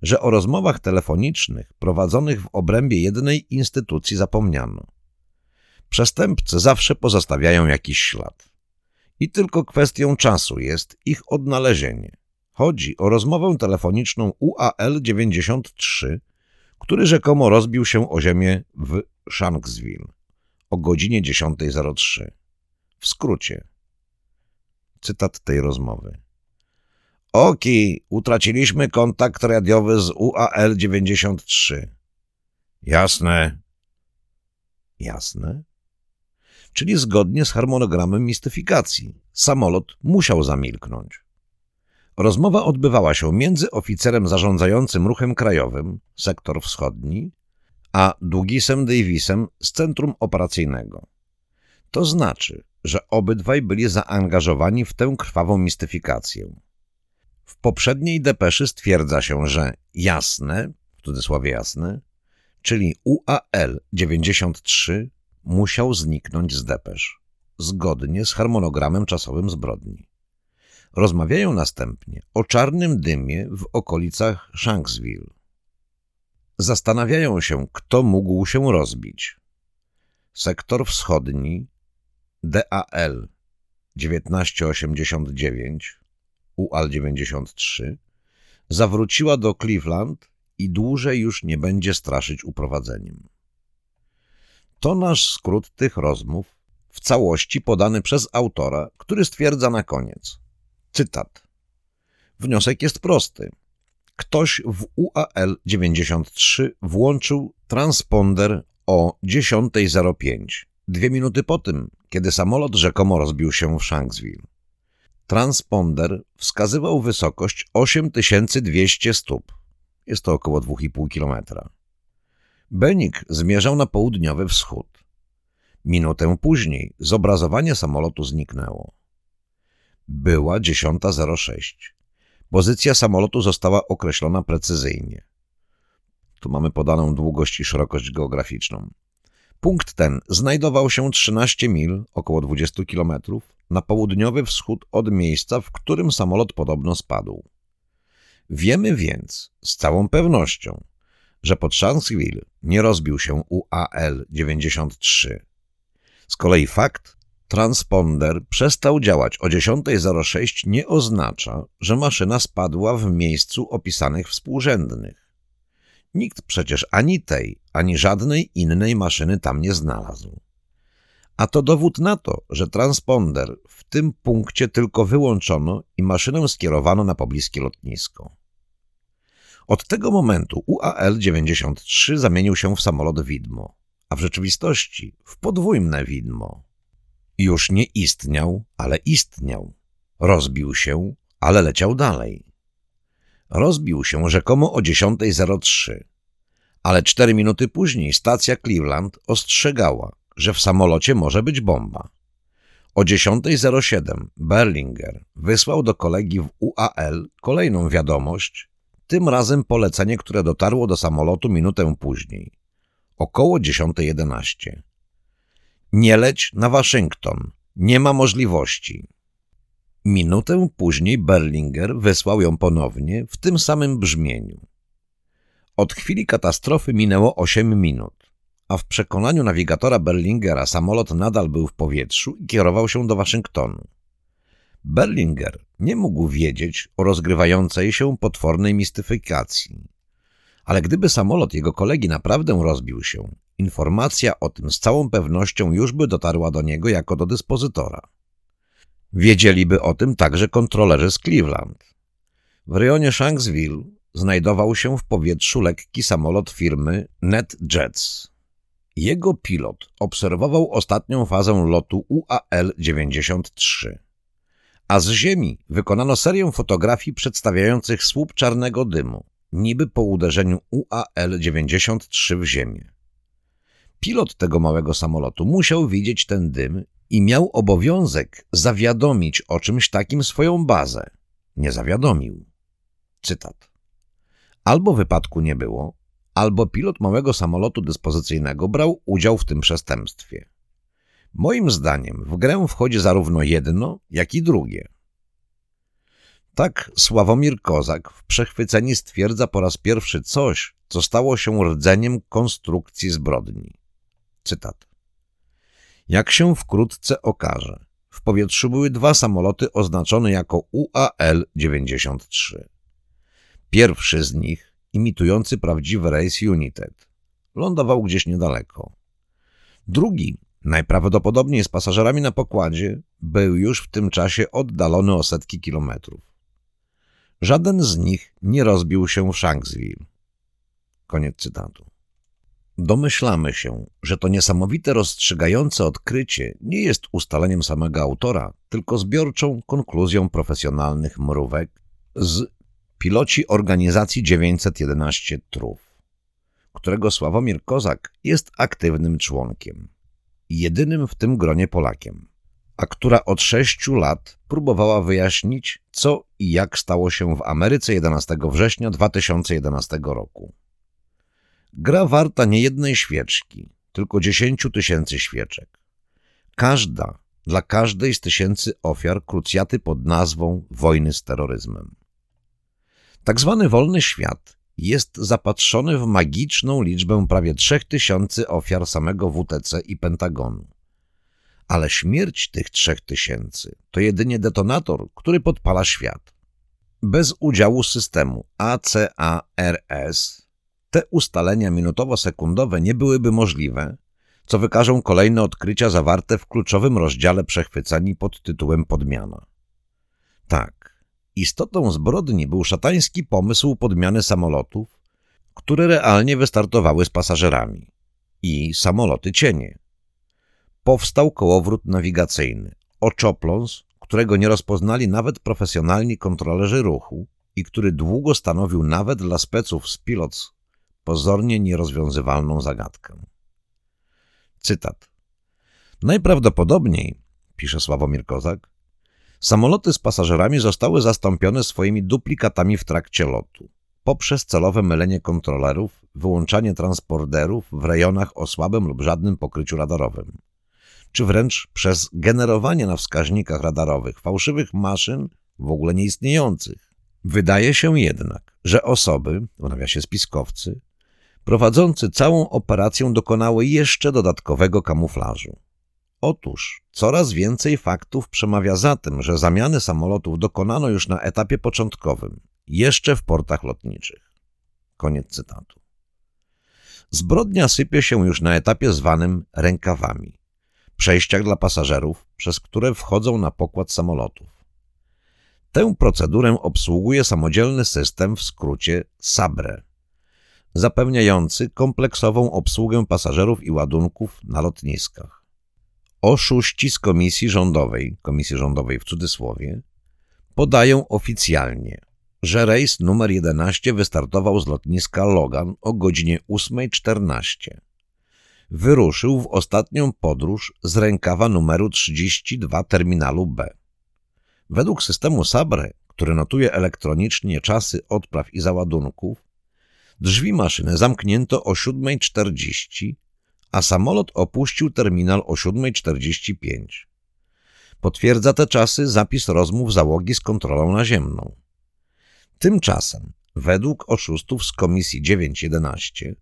że o rozmowach telefonicznych prowadzonych w obrębie jednej instytucji zapomniano. Przestępcy zawsze pozostawiają jakiś ślad. I tylko kwestią czasu jest ich odnalezienie. Chodzi o rozmowę telefoniczną UAL-93, który rzekomo rozbił się o ziemię w Shanksville o godzinie 10.03. W skrócie. Cytat tej rozmowy. Oki, utraciliśmy kontakt radiowy z UAL-93. Jasne. Jasne? Czyli zgodnie z harmonogramem mistyfikacji. Samolot musiał zamilknąć. Rozmowa odbywała się między oficerem zarządzającym ruchem krajowym, sektor wschodni, a Dougisem Davisem z centrum operacyjnego. To znaczy, że obydwaj byli zaangażowani w tę krwawą mistyfikację. W poprzedniej depeszy stwierdza się, że jasne, w cudzysłowie jasne, czyli UAL-93 musiał zniknąć z depesz, zgodnie z harmonogramem czasowym zbrodni. Rozmawiają następnie o czarnym dymie w okolicach Shanksville. Zastanawiają się, kto mógł się rozbić. Sektor wschodni DAL 1989 UAL 93 zawróciła do Cleveland i dłużej już nie będzie straszyć uprowadzeniem. To nasz skrót tych rozmów, w całości podany przez autora, który stwierdza na koniec. Cytat. Wniosek jest prosty. Ktoś w UAL 93 włączył transponder o 10.05, dwie minuty po tym, kiedy samolot rzekomo rozbił się w Shanksville. Transponder wskazywał wysokość 8200 stóp. Jest to około 2,5 kilometra. Benik zmierzał na południowy wschód. Minutę później zobrazowanie samolotu zniknęło. Była 10.06. Pozycja samolotu została określona precyzyjnie. Tu mamy podaną długość i szerokość geograficzną. Punkt ten znajdował się 13 mil, około 20 kilometrów, na południowy wschód od miejsca, w którym samolot podobno spadł. Wiemy więc z całą pewnością, że pod Shanksville nie rozbił się UAL-93. Z kolei fakt, transponder przestał działać o 10.06 nie oznacza, że maszyna spadła w miejscu opisanych współrzędnych. Nikt przecież ani tej, ani żadnej innej maszyny tam nie znalazł. A to dowód na to, że transponder w tym punkcie tylko wyłączono i maszynę skierowano na pobliskie lotnisko. Od tego momentu UAL-93 zamienił się w samolot widmo, a w rzeczywistości w podwójne widmo. Już nie istniał, ale istniał. Rozbił się, ale leciał dalej. Rozbił się rzekomo o 10.03, ale cztery minuty później stacja Cleveland ostrzegała, że w samolocie może być bomba. O 10.07 Berlinger wysłał do kolegi w UAL kolejną wiadomość, tym razem polecenie, które dotarło do samolotu minutę później, około 10.11. Nie leć na Waszyngton, nie ma możliwości. Minutę później Berlinger wysłał ją ponownie w tym samym brzmieniu. Od chwili katastrofy minęło 8 minut, a w przekonaniu nawigatora Berlingera samolot nadal był w powietrzu i kierował się do Waszyngtonu. Berlinger nie mógł wiedzieć o rozgrywającej się potwornej mistyfikacji. Ale gdyby samolot jego kolegi naprawdę rozbił się, informacja o tym z całą pewnością już by dotarła do niego jako do dyspozytora. Wiedzieliby o tym także kontrolerzy z Cleveland. W rejonie Shanksville znajdował się w powietrzu lekki samolot firmy NetJets. Jego pilot obserwował ostatnią fazę lotu UAL-93 a z ziemi wykonano serię fotografii przedstawiających słup czarnego dymu, niby po uderzeniu UAL-93 w ziemię. Pilot tego małego samolotu musiał widzieć ten dym i miał obowiązek zawiadomić o czymś takim swoją bazę. Nie zawiadomił. Cytat. Albo wypadku nie było, albo pilot małego samolotu dyspozycyjnego brał udział w tym przestępstwie. Moim zdaniem w grę wchodzi zarówno jedno, jak i drugie. Tak Sławomir Kozak w przechwyceni stwierdza po raz pierwszy coś, co stało się rdzeniem konstrukcji zbrodni. Cytat. Jak się wkrótce okaże, w powietrzu były dwa samoloty oznaczone jako UAL-93. Pierwszy z nich, imitujący prawdziwy rejs United, lądował gdzieś niedaleko. Drugi, najprawdopodobniej z pasażerami na pokładzie, był już w tym czasie oddalony o setki kilometrów. Żaden z nich nie rozbił się w Shanksville. Koniec cytatu. Domyślamy się, że to niesamowite rozstrzygające odkrycie nie jest ustaleniem samego autora, tylko zbiorczą konkluzją profesjonalnych mrówek z piloci organizacji 911 Trów, którego Sławomir Kozak jest aktywnym członkiem jedynym w tym gronie Polakiem, a która od sześciu lat próbowała wyjaśnić, co i jak stało się w Ameryce 11 września 2011 roku. Gra warta nie jednej świeczki, tylko dziesięciu tysięcy świeczek. Każda dla każdej z tysięcy ofiar krucjaty pod nazwą wojny z terroryzmem. Tak zwany wolny świat jest zapatrzony w magiczną liczbę prawie trzech tysięcy ofiar samego WTC i Pentagonu. Ale śmierć tych trzech tysięcy to jedynie detonator, który podpala świat. Bez udziału systemu ACARS te ustalenia minutowo-sekundowe nie byłyby możliwe, co wykażą kolejne odkrycia zawarte w kluczowym rozdziale przechwyceni pod tytułem Podmiana. Tak, istotą zbrodni był szatański pomysł podmiany samolotów, które realnie wystartowały z pasażerami i samoloty cienie. Powstał kołowrót nawigacyjny, oczopląs, którego nie rozpoznali nawet profesjonalni kontrolerzy ruchu i który długo stanowił nawet dla speców z pilots pozornie nierozwiązywalną zagadkę. Cytat. Najprawdopodobniej, pisze Sławomir Kozak, samoloty z pasażerami zostały zastąpione swoimi duplikatami w trakcie lotu, poprzez celowe mylenie kontrolerów, wyłączanie transporterów w rejonach o słabym lub żadnym pokryciu radarowym, czy wręcz przez generowanie na wskaźnikach radarowych fałszywych maszyn w ogóle nieistniejących. Wydaje się jednak, że osoby, w nawiasie spiskowcy, prowadzący całą operację dokonały jeszcze dodatkowego kamuflażu. Otóż coraz więcej faktów przemawia za tym, że zamiany samolotów dokonano już na etapie początkowym, jeszcze w portach lotniczych. Koniec cytatu. Zbrodnia sypie się już na etapie zwanym rękawami, przejściach dla pasażerów, przez które wchodzą na pokład samolotów. Tę procedurę obsługuje samodzielny system w skrócie SABRE – zapewniający kompleksową obsługę pasażerów i ładunków na lotniskach. Oszuści z komisji rządowej, komisji rządowej w cudzysłowie, podają oficjalnie, że rejs numer 11 wystartował z lotniska Logan o godzinie 8.14. Wyruszył w ostatnią podróż z rękawa numeru 32 terminalu B. Według systemu SABRE, który notuje elektronicznie czasy odpraw i załadunków, Drzwi maszyny zamknięto o 7.40, a samolot opuścił terminal o 7.45. Potwierdza te czasy zapis rozmów załogi z kontrolą naziemną. Tymczasem, według oszustów z Komisji 911,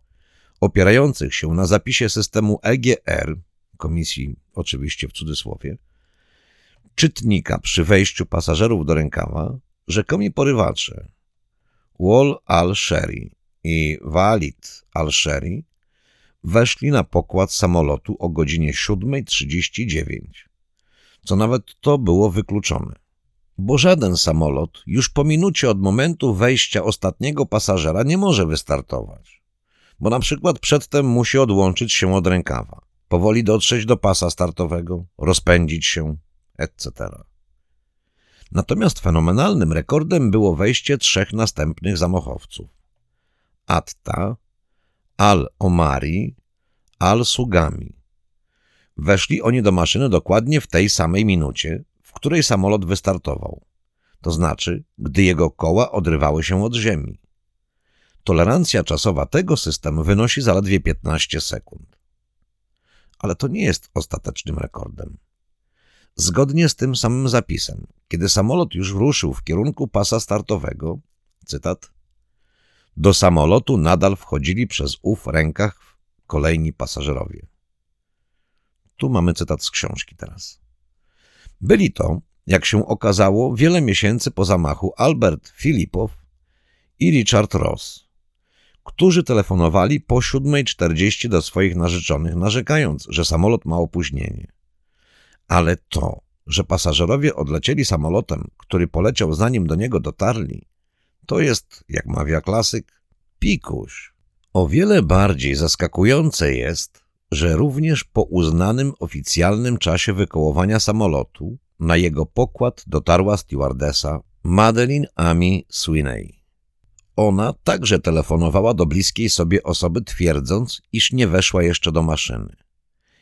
opierających się na zapisie systemu EGR, komisji oczywiście w cudzysłowie, czytnika przy wejściu pasażerów do rękawa, rzekomi porywacze Wall al-Sherry i Walid al-Sheri weszli na pokład samolotu o godzinie 7.39, co nawet to było wykluczone, bo żaden samolot już po minucie od momentu wejścia ostatniego pasażera nie może wystartować, bo na przykład przedtem musi odłączyć się od rękawa, powoli dotrzeć do pasa startowego, rozpędzić się, etc. Natomiast fenomenalnym rekordem było wejście trzech następnych zamachowców. Atta, Al-Omari, Al-Sugami. Weszli oni do maszyny dokładnie w tej samej minucie, w której samolot wystartował. To znaczy, gdy jego koła odrywały się od ziemi. Tolerancja czasowa tego systemu wynosi zaledwie 15 sekund. Ale to nie jest ostatecznym rekordem. Zgodnie z tym samym zapisem, kiedy samolot już ruszył w kierunku pasa startowego, cytat, do samolotu nadal wchodzili przez ów rękach kolejni pasażerowie. Tu mamy cytat z książki teraz. Byli to, jak się okazało, wiele miesięcy po zamachu Albert Filipow i Richard Ross, którzy telefonowali po 7.40 do swoich narzeczonych, narzekając, że samolot ma opóźnienie. Ale to, że pasażerowie odlecieli samolotem, który poleciał zanim do niego dotarli, to jest, jak mawia klasyk, pikuś. O wiele bardziej zaskakujące jest, że również po uznanym oficjalnym czasie wykołowania samolotu na jego pokład dotarła stewardesa Madeline Amy Sweeney. Ona także telefonowała do bliskiej sobie osoby, twierdząc, iż nie weszła jeszcze do maszyny.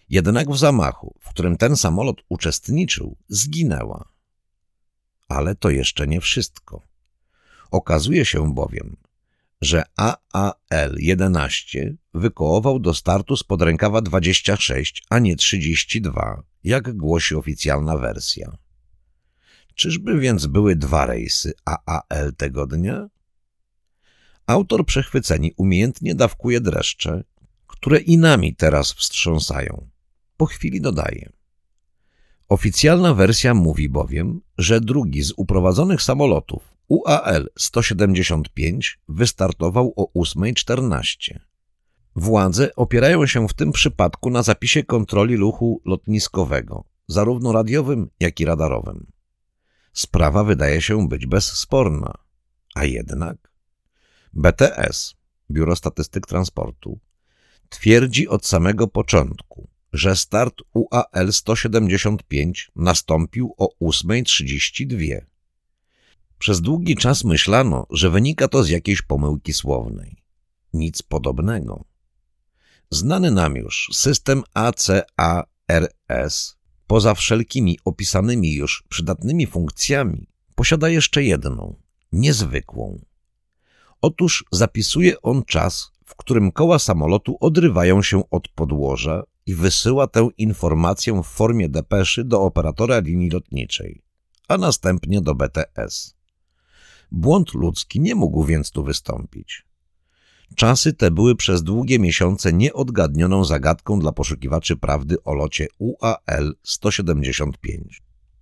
Jednak w zamachu, w którym ten samolot uczestniczył, zginęła. Ale to jeszcze nie wszystko. Okazuje się bowiem, że AAL-11 wykołował do startu spod rękawa 26, a nie 32, jak głosi oficjalna wersja. Czyżby więc były dwa rejsy AAL tego dnia? Autor przechwyceni umiejętnie dawkuje dreszcze, które i nami teraz wstrząsają. Po chwili dodaje. Oficjalna wersja mówi bowiem, że drugi z uprowadzonych samolotów UAL-175 wystartował o 8.14. Władze opierają się w tym przypadku na zapisie kontroli ruchu lotniskowego, zarówno radiowym, jak i radarowym. Sprawa wydaje się być bezsporna, a jednak BTS, Biuro Statystyk Transportu, twierdzi od samego początku, że start UAL-175 nastąpił o 8.32. Przez długi czas myślano, że wynika to z jakiejś pomyłki słownej. Nic podobnego. Znany nam już system ACARS, poza wszelkimi opisanymi już przydatnymi funkcjami, posiada jeszcze jedną, niezwykłą. Otóż zapisuje on czas, w którym koła samolotu odrywają się od podłoża i wysyła tę informację w formie depeszy do operatora linii lotniczej, a następnie do BTS. Błąd ludzki nie mógł więc tu wystąpić. Czasy te były przez długie miesiące nieodgadnioną zagadką dla poszukiwaczy prawdy o locie UAL-175.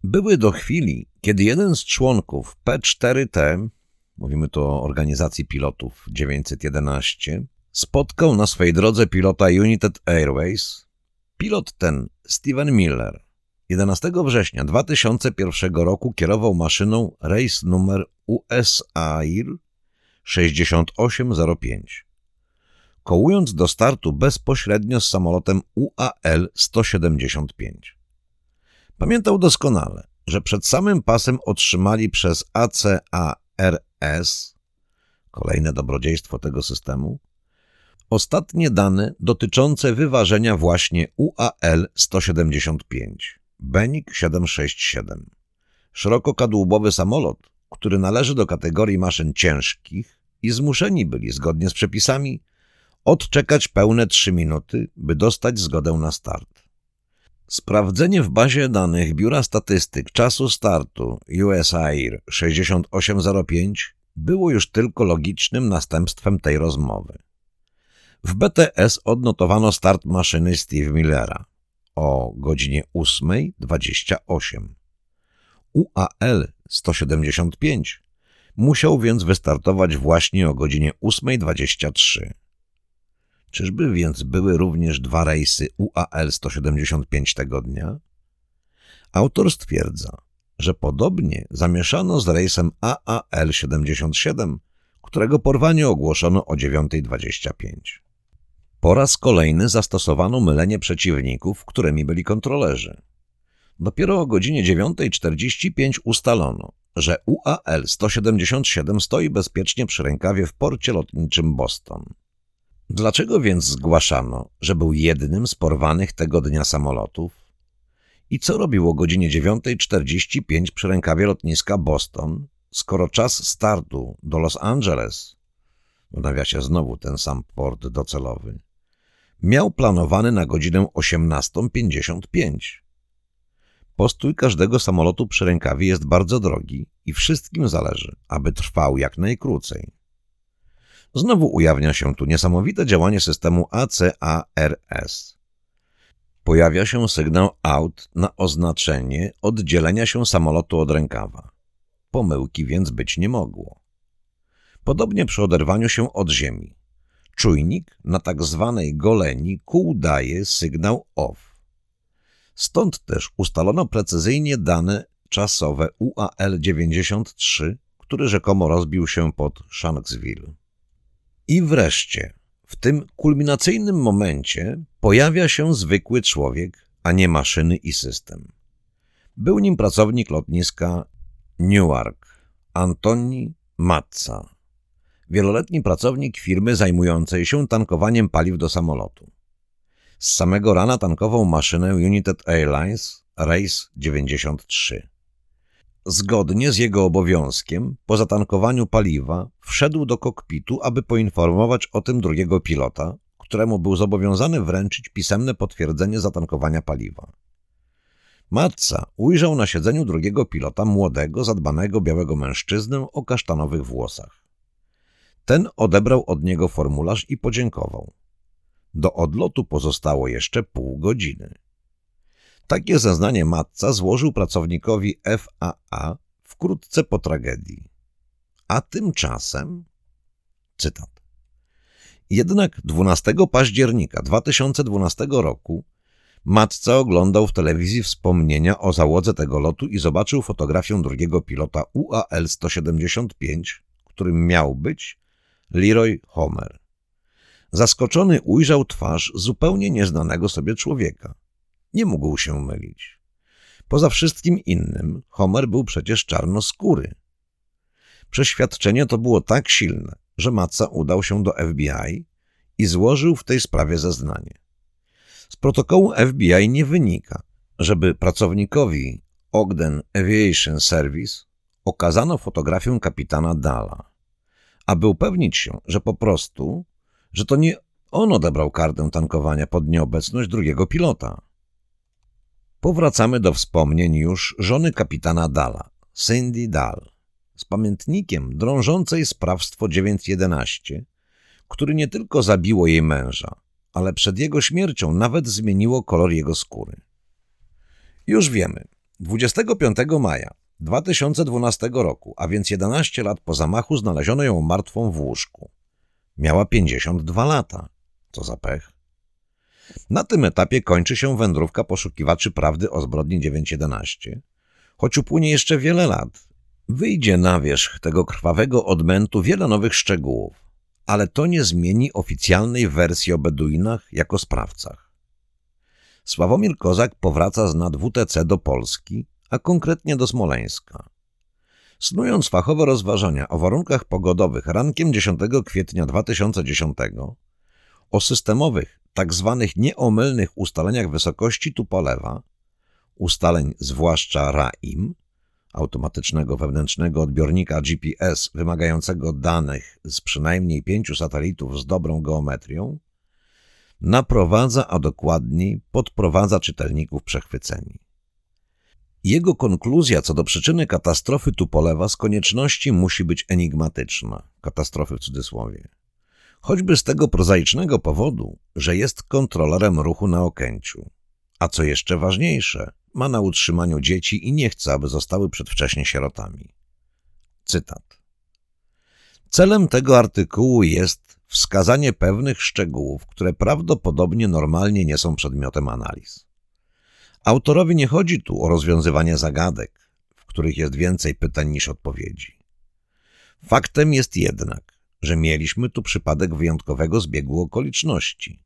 Były do chwili, kiedy jeden z członków P4T, mówimy tu o organizacji pilotów 911, spotkał na swej drodze pilota United Airways. Pilot ten, Steven Miller, 11 września 2001 roku kierował maszyną rejs numer USAIR 6805, kołując do startu bezpośrednio z samolotem UAL-175. Pamiętał doskonale, że przed samym pasem otrzymali przez ACARS, kolejne dobrodziejstwo tego systemu, ostatnie dane dotyczące wyważenia właśnie UAL-175, Benik 767. Szerokokadłubowy samolot, który należy do kategorii maszyn ciężkich i zmuszeni byli, zgodnie z przepisami, odczekać pełne trzy minuty, by dostać zgodę na start. Sprawdzenie w bazie danych Biura Statystyk czasu startu USAIR 6805 było już tylko logicznym następstwem tej rozmowy. W BTS odnotowano start maszyny Steve Millera o godzinie 8.28. UAL 175 musiał więc wystartować właśnie o godzinie 8.23. Czyżby więc były również dwa rejsy UAL-175 tego dnia? Autor stwierdza, że podobnie zamieszano z rejsem AAL-77, którego porwanie ogłoszono o 9.25. Po raz kolejny zastosowano mylenie przeciwników, którymi byli kontrolerzy. Dopiero o godzinie 9.45 ustalono, że UAL-177 stoi bezpiecznie przy rękawie w porcie lotniczym Boston. Dlaczego więc zgłaszano, że był jednym z porwanych tego dnia samolotów? I co robił o godzinie 9.45 przy rękawie lotniska Boston, skoro czas startu do Los Angeles, w nawiasie znowu ten sam port docelowy, miał planowany na godzinę 18.55? Postój każdego samolotu przy rękawie jest bardzo drogi i wszystkim zależy, aby trwał jak najkrócej. Znowu ujawnia się tu niesamowite działanie systemu ACARS. Pojawia się sygnał out na oznaczenie oddzielenia się samolotu od rękawa. Pomyłki więc być nie mogło. Podobnie przy oderwaniu się od ziemi. Czujnik na tak zwanej goleni kół daje sygnał off. Stąd też ustalono precyzyjnie dane czasowe UAL-93, który rzekomo rozbił się pod Shanksville. I wreszcie, w tym kulminacyjnym momencie pojawia się zwykły człowiek, a nie maszyny i system. Był nim pracownik lotniska Newark, Antoni Matza, wieloletni pracownik firmy zajmującej się tankowaniem paliw do samolotu. Z samego rana tankował maszynę United Airlines Race 93. Zgodnie z jego obowiązkiem, po zatankowaniu paliwa, wszedł do kokpitu, aby poinformować o tym drugiego pilota, któremu był zobowiązany wręczyć pisemne potwierdzenie zatankowania paliwa. Matca ujrzał na siedzeniu drugiego pilota młodego, zadbanego białego mężczyznę o kasztanowych włosach. Ten odebrał od niego formularz i podziękował. Do odlotu pozostało jeszcze pół godziny. Takie zeznanie matca złożył pracownikowi FAA wkrótce po tragedii. A tymczasem... Cytat. Jednak 12 października 2012 roku matca oglądał w telewizji wspomnienia o załodze tego lotu i zobaczył fotografię drugiego pilota UAL-175, którym miał być Leroy Homer. Zaskoczony ujrzał twarz zupełnie nieznanego sobie człowieka. Nie mógł się mylić. Poza wszystkim innym, Homer był przecież czarnoskóry. Przeświadczenie to było tak silne, że Matza udał się do FBI i złożył w tej sprawie zeznanie. Z protokołu FBI nie wynika, żeby pracownikowi Ogden Aviation Service okazano fotografię kapitana Dala, aby upewnić się, że po prostu, że to nie on odebrał kartę tankowania pod nieobecność drugiego pilota. Powracamy do wspomnień już żony kapitana Dala, Cindy Dal, z pamiętnikiem drążącej sprawstwo 911, który nie tylko zabiło jej męża, ale przed jego śmiercią nawet zmieniło kolor jego skóry. Już wiemy, 25 maja 2012 roku, a więc 11 lat po zamachu, znaleziono ją martwą w łóżku. Miała 52 lata. Co za pech. Na tym etapie kończy się wędrówka poszukiwaczy prawdy o zbrodni 911. Choć upłynie jeszcze wiele lat, wyjdzie na wierzch tego krwawego odmętu wiele nowych szczegółów, ale to nie zmieni oficjalnej wersji o Beduinach jako sprawcach. Sławomir Kozak powraca z nad WTC do Polski, a konkretnie do Smoleńska. Snując fachowe rozważania o warunkach pogodowych rankiem 10 kwietnia 2010, o systemowych, tak zwanych nieomylnych ustaleniach wysokości Tupolewa, ustaleń zwłaszcza RAIM, automatycznego wewnętrznego odbiornika GPS wymagającego danych z przynajmniej pięciu satelitów z dobrą geometrią, naprowadza, a dokładniej podprowadza czytelników przechwyceni. Jego konkluzja co do przyczyny katastrofy Tupolewa z konieczności musi być enigmatyczna, katastrofy w cudzysłowie. Choćby z tego prozaicznego powodu, że jest kontrolerem ruchu na Okęciu. A co jeszcze ważniejsze, ma na utrzymaniu dzieci i nie chce, aby zostały przedwcześnie sierotami. Cytat. Celem tego artykułu jest wskazanie pewnych szczegółów, które prawdopodobnie normalnie nie są przedmiotem analiz. Autorowi nie chodzi tu o rozwiązywanie zagadek, w których jest więcej pytań niż odpowiedzi. Faktem jest jednak, że mieliśmy tu przypadek wyjątkowego zbiegu okoliczności.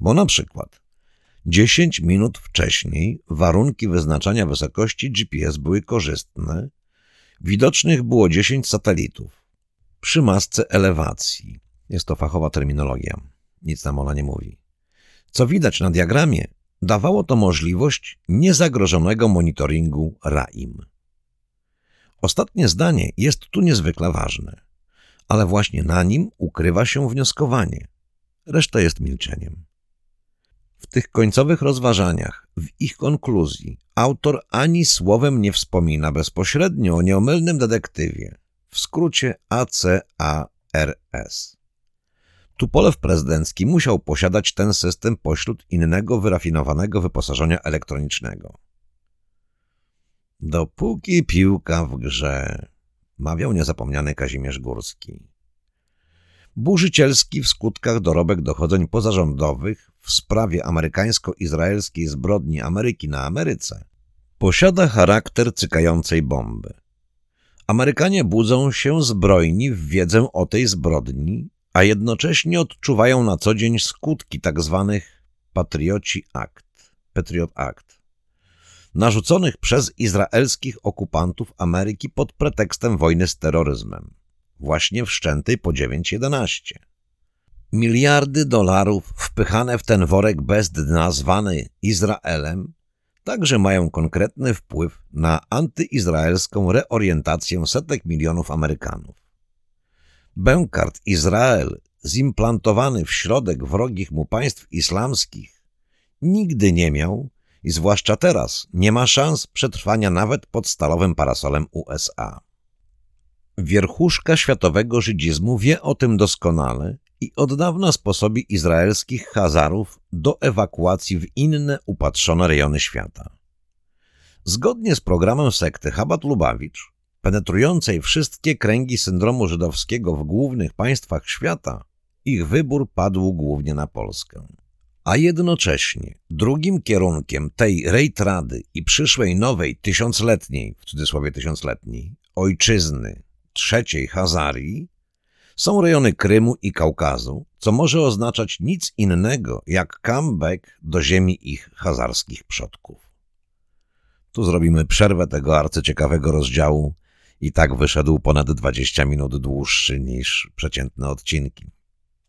Bo na przykład 10 minut wcześniej warunki wyznaczania wysokości GPS były korzystne Widocznych było 10 satelitów. Przy masce elewacji. Jest to fachowa terminologia. Nic nam ona nie mówi. Co widać na diagramie, dawało to możliwość niezagrożonego monitoringu RAIM. Ostatnie zdanie jest tu niezwykle ważne, ale właśnie na nim ukrywa się wnioskowanie. Reszta jest milczeniem. W tych końcowych rozważaniach, w ich konkluzji, autor ani słowem nie wspomina bezpośrednio o nieomylnym detektywie, w skrócie ACARS. Tupolew prezydencki musiał posiadać ten system pośród innego wyrafinowanego wyposażenia elektronicznego. Dopóki piłka w grze, mawiał niezapomniany Kazimierz Górski. Burzycielski w skutkach dorobek dochodzeń pozarządowych w sprawie amerykańsko-izraelskiej zbrodni Ameryki na Ameryce posiada charakter cykającej bomby. Amerykanie budzą się zbrojni w wiedzę o tej zbrodni, a jednocześnie odczuwają na co dzień skutki tzw. Tak Patrioci Act, Patriot Act, narzuconych przez izraelskich okupantów Ameryki pod pretekstem wojny z terroryzmem, właśnie wszczętej po 9.11. Miliardy dolarów wpychane w ten worek bez dna zwany Izraelem także mają konkretny wpływ na antyizraelską reorientację setek milionów Amerykanów. Bękart Izrael, zimplantowany w środek wrogich mu państw islamskich, nigdy nie miał i zwłaszcza teraz nie ma szans przetrwania nawet pod stalowym parasolem USA. Wierchuszka światowego żydzizmu wie o tym doskonale i od dawna sposobi izraelskich Hazarów do ewakuacji w inne upatrzone rejony świata. Zgodnie z programem sekty Chabad Lubawicz, penetrującej wszystkie kręgi syndromu żydowskiego w głównych państwach świata, ich wybór padł głównie na Polskę. A jednocześnie drugim kierunkiem tej rejtrady i przyszłej nowej tysiącletniej, w cudzysłowie tysiącletniej, ojczyzny trzeciej Hazarii są rejony Krymu i Kaukazu, co może oznaczać nic innego jak comeback do ziemi ich hazarskich przodków. Tu zrobimy przerwę tego arcyciekawego rozdziału i tak wyszedł ponad 20 minut dłuższy niż przeciętne odcinki.